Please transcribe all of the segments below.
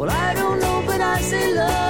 Well, I don't know, but I say love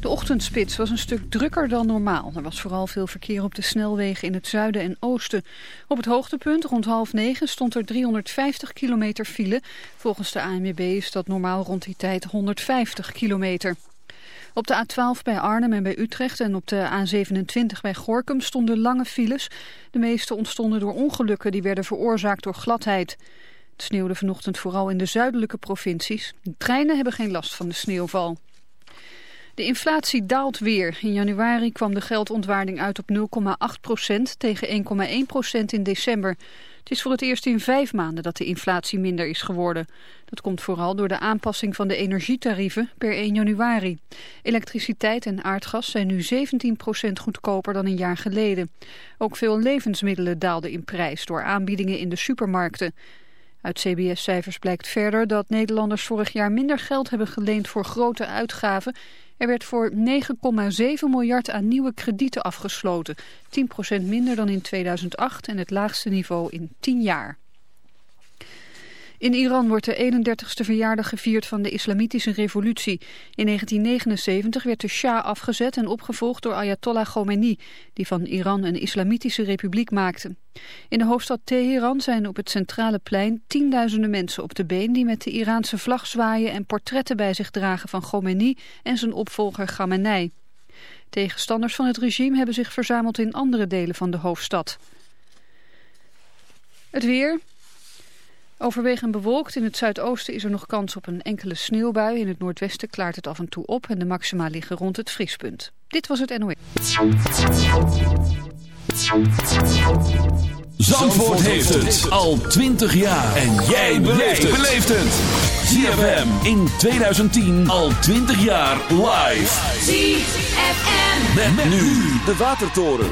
De ochtendspits was een stuk drukker dan normaal. Er was vooral veel verkeer op de snelwegen in het zuiden en oosten. Op het hoogtepunt, rond half negen, stond er 350 kilometer file. Volgens de ANWB is dat normaal rond die tijd 150 kilometer. Op de A12 bij Arnhem en bij Utrecht en op de A27 bij Gorkum stonden lange files. De meeste ontstonden door ongelukken die werden veroorzaakt door gladheid. Het sneeuwde vanochtend vooral in de zuidelijke provincies. De treinen hebben geen last van de sneeuwval. De inflatie daalt weer. In januari kwam de geldontwaarding uit op 0,8 procent tegen 1,1 procent in december. Het is voor het eerst in vijf maanden dat de inflatie minder is geworden. Dat komt vooral door de aanpassing van de energietarieven per 1 januari. Elektriciteit en aardgas zijn nu 17 procent goedkoper dan een jaar geleden. Ook veel levensmiddelen daalden in prijs door aanbiedingen in de supermarkten. Uit CBS-cijfers blijkt verder dat Nederlanders vorig jaar minder geld hebben geleend voor grote uitgaven. Er werd voor 9,7 miljard aan nieuwe kredieten afgesloten. 10% minder dan in 2008 en het laagste niveau in 10 jaar. In Iran wordt de 31ste verjaardag gevierd van de islamitische revolutie. In 1979 werd de Shah afgezet en opgevolgd door Ayatollah Khomeini, die van Iran een islamitische republiek maakte. In de hoofdstad Teheran zijn op het centrale plein tienduizenden mensen op de been die met de Iraanse vlag zwaaien en portretten bij zich dragen van Khomeini en zijn opvolger Khamenei. Tegenstanders van het regime hebben zich verzameld in andere delen van de hoofdstad. Het weer, Overwegend bewolkt. In het zuidoosten is er nog kans op een enkele sneeuwbui. In het noordwesten klaart het af en toe op en de maxima liggen rond het vriespunt. Dit was het NOE. Zandvoort heeft het al 20 jaar. En jij beleeft het. ZFM in 2010 al 20 jaar live. ZFM. Met, nu de Watertoren.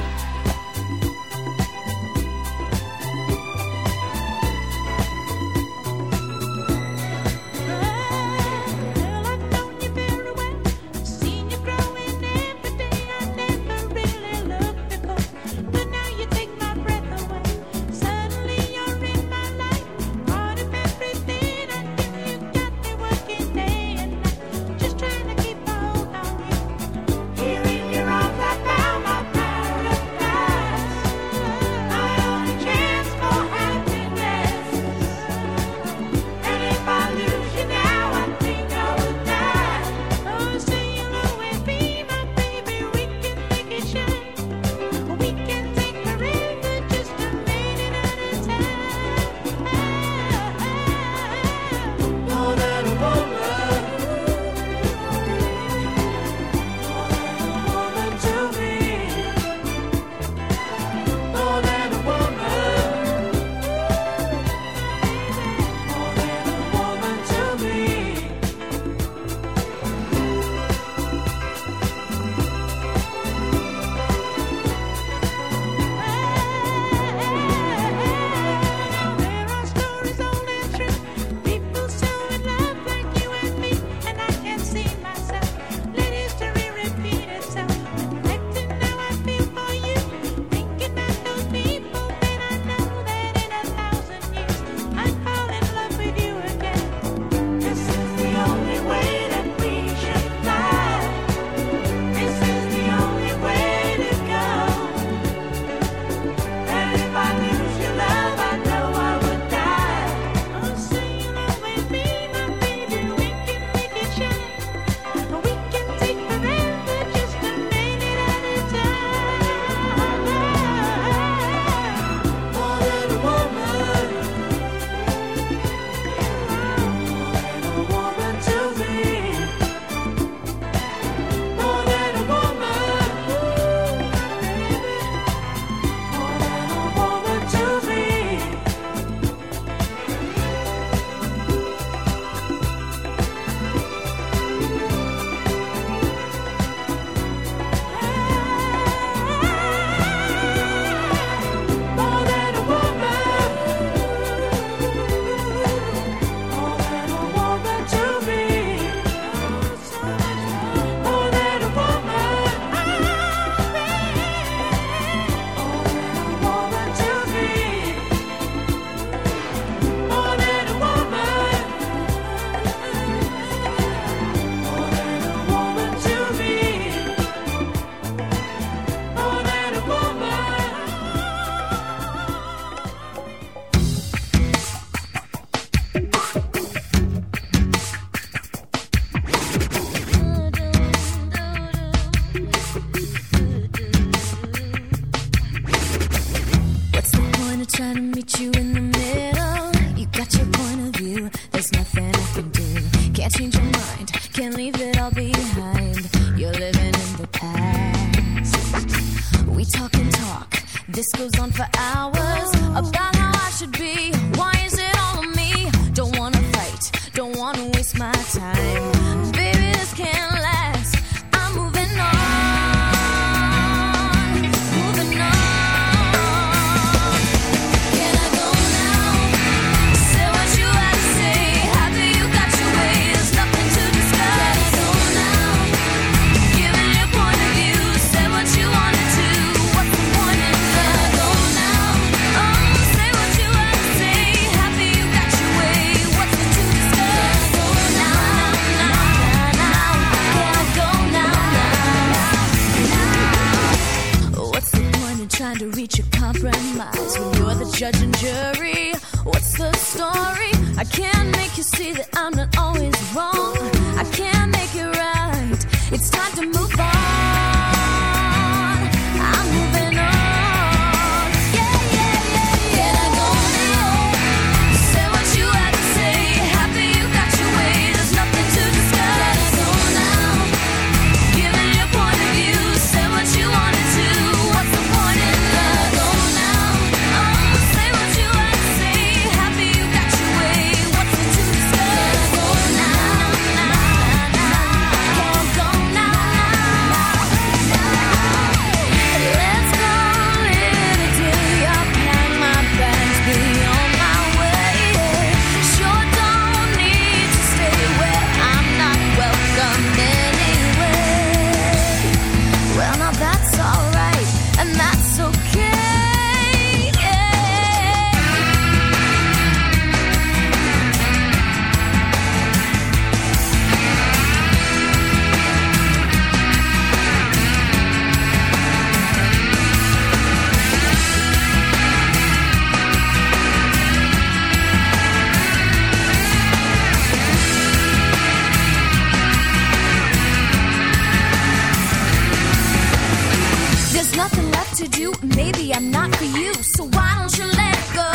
There's nothing left to do. Maybe I'm not for you, so why don't you let go?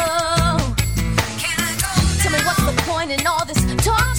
Tell me what's the point in all this talk?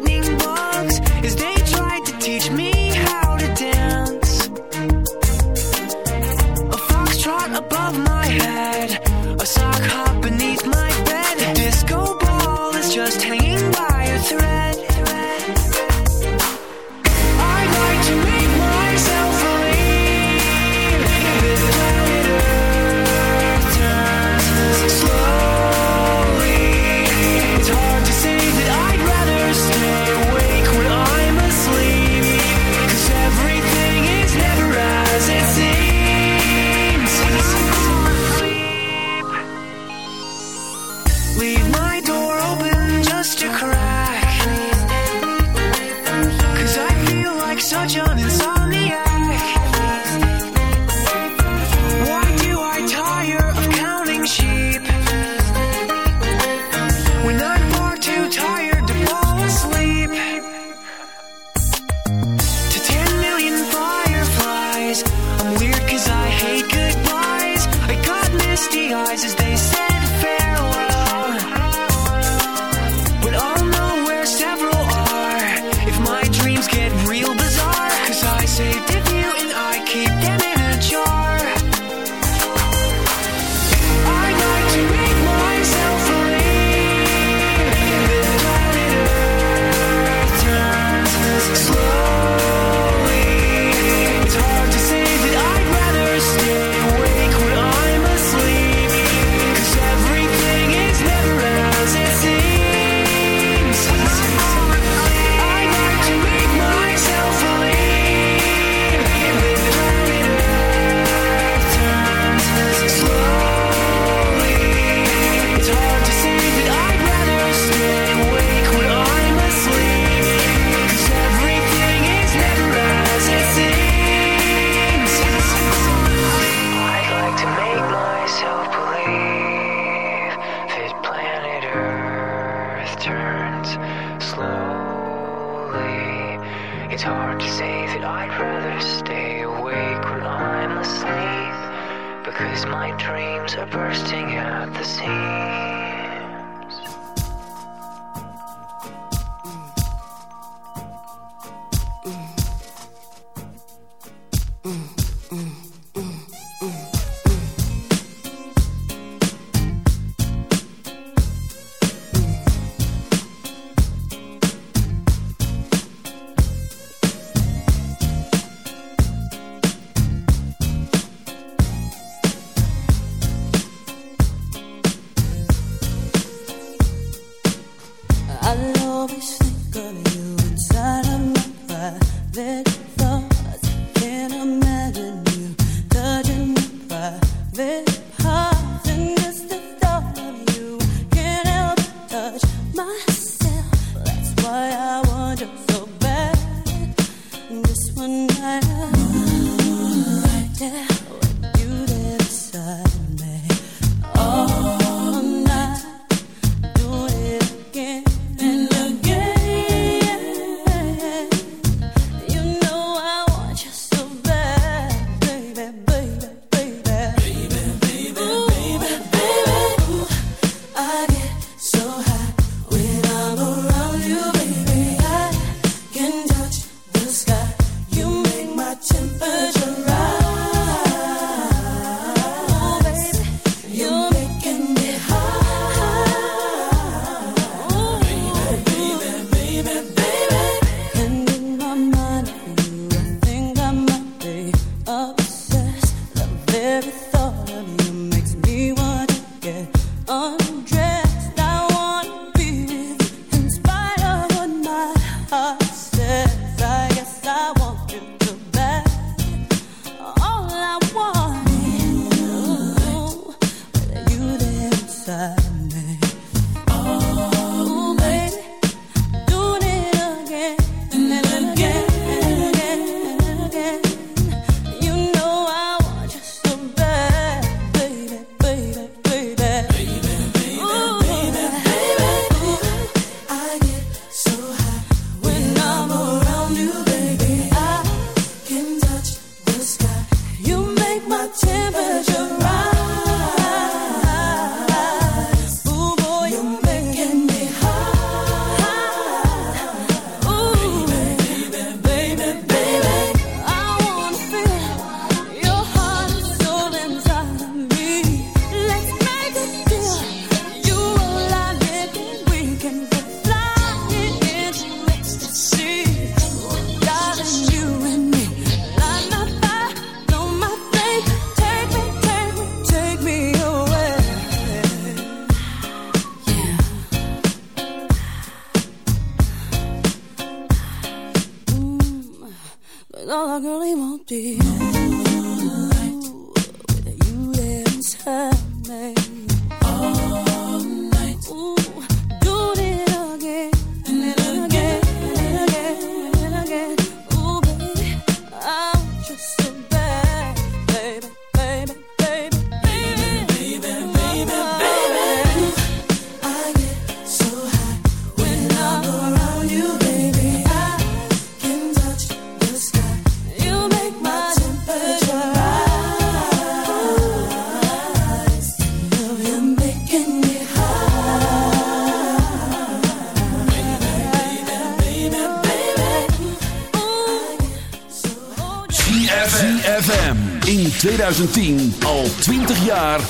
one night.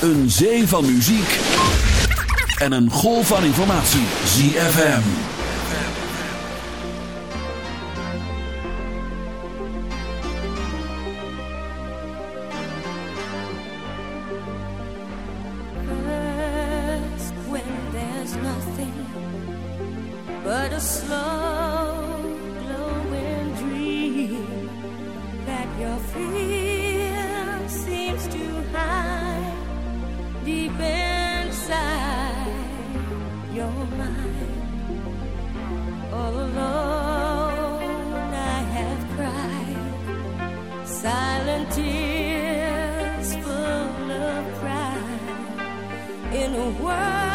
een zee van muziek en een golf van informatie. ZFM. tears full of pride in a world.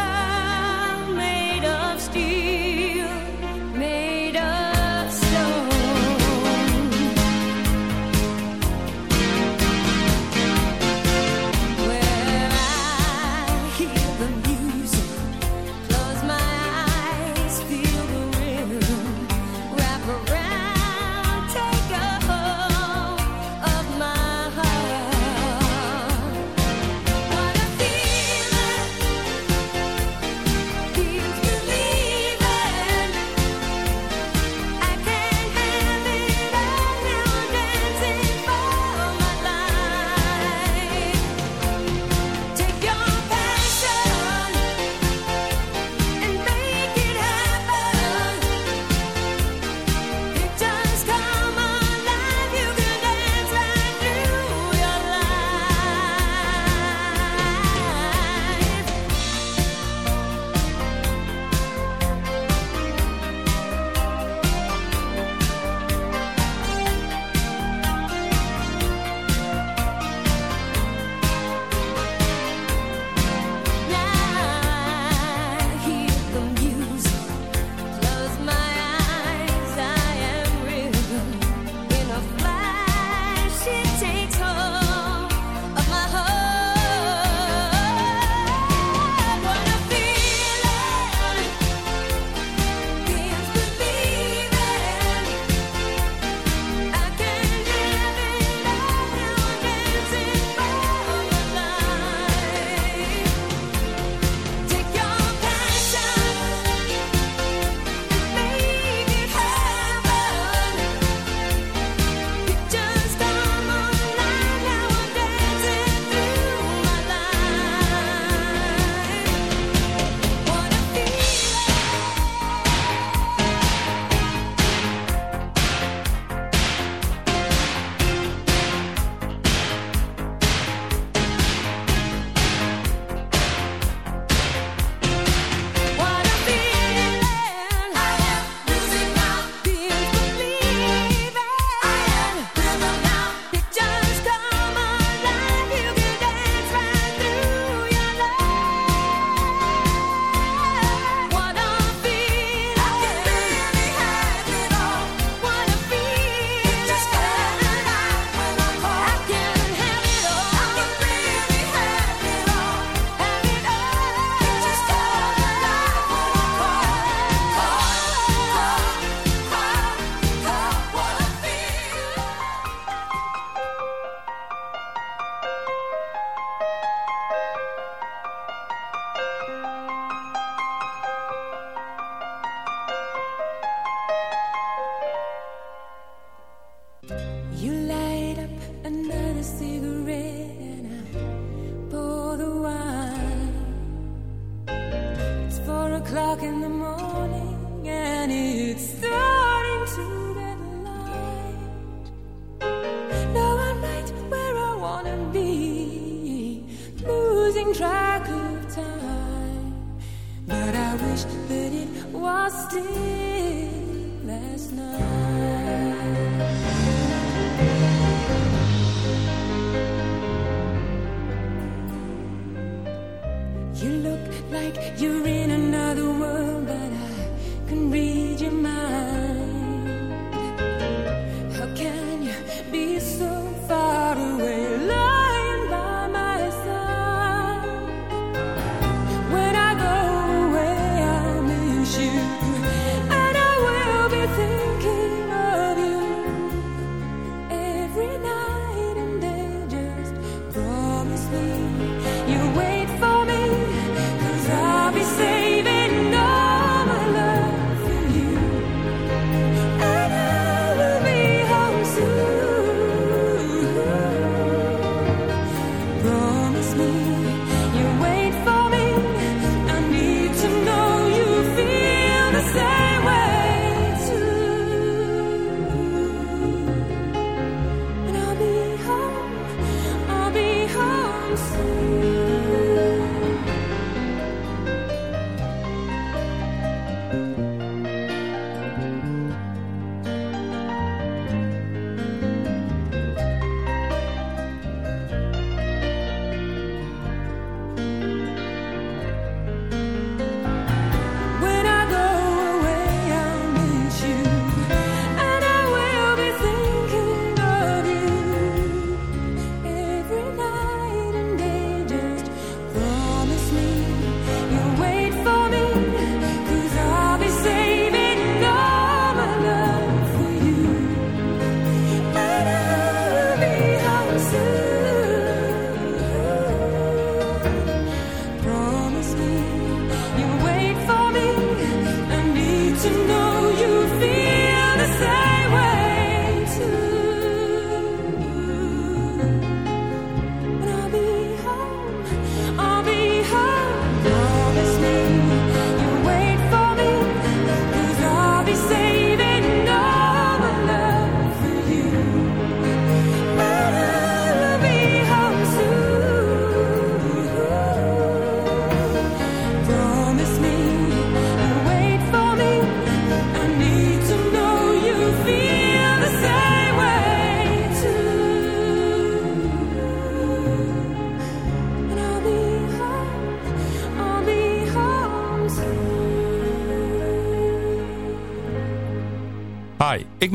like you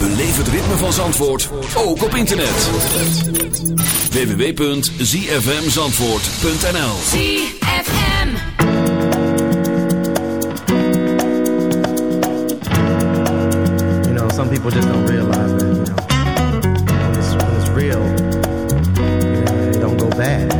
Beleef het ritme van Zandvoort ook op internet. www.zfmzandvoort.nl ZFM You know, some people just don't realize that, you know. When it's, real, don't go bad.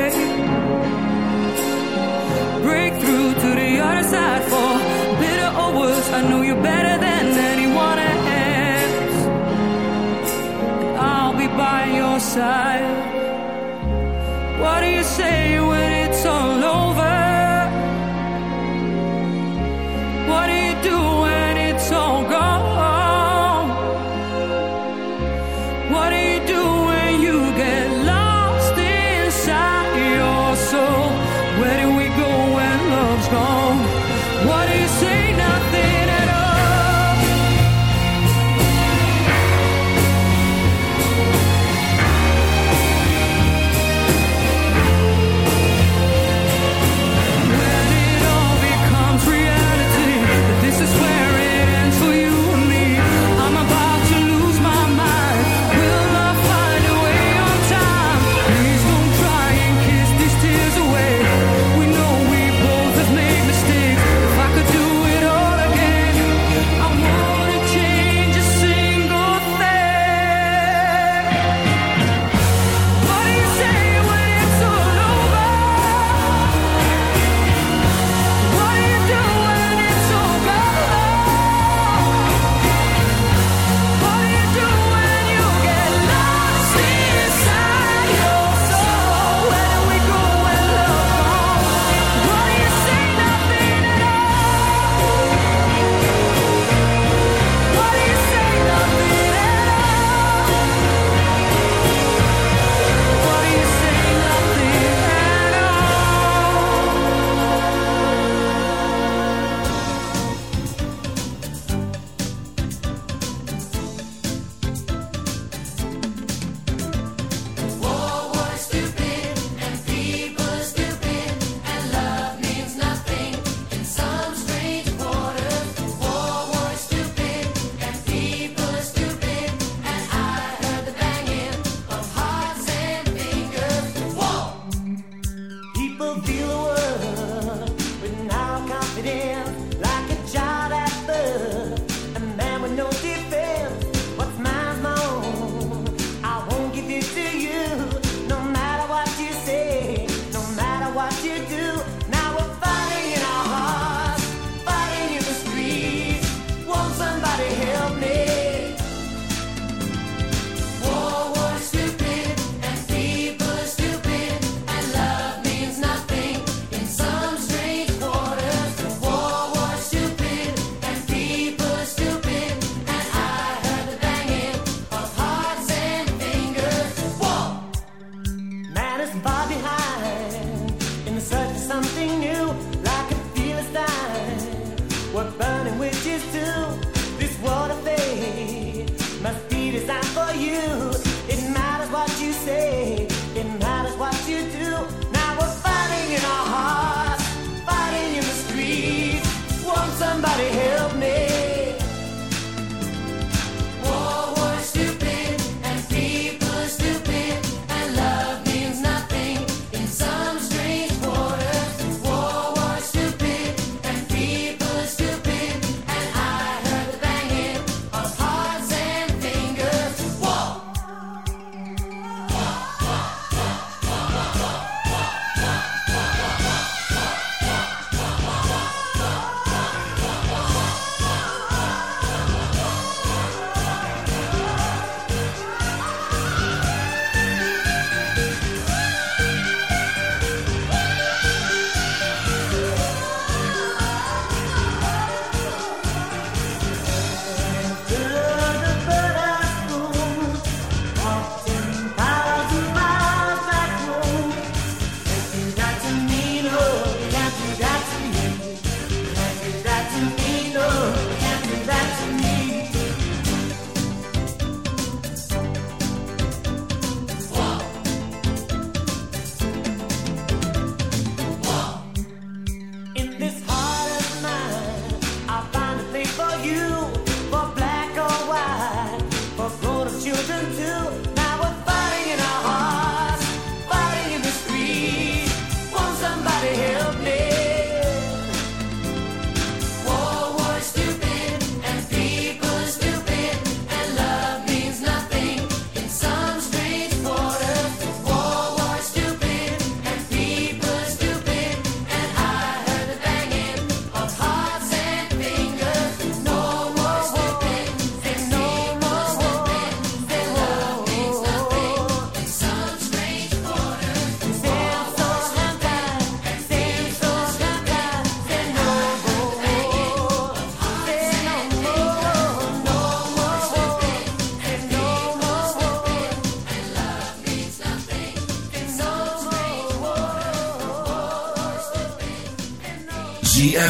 Sad for. Bitter or worse, I know you better than anyone else. I'll be by your side. What do you say?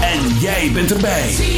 En jij bent erbij.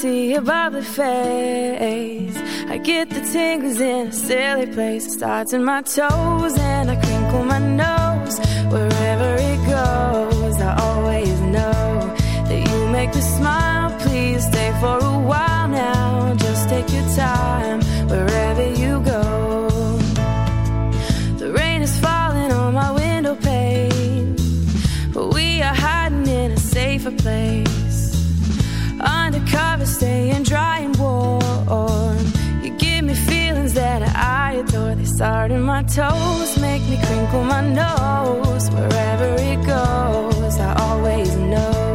See your bubbly face, I get the tingles in a silly place. It starts in my toes and I crinkle my nose. Wherever it goes, I always know that you make me smile. Please stay for a while now. Just take your time my toes, make me crinkle my nose. Wherever it goes, I always know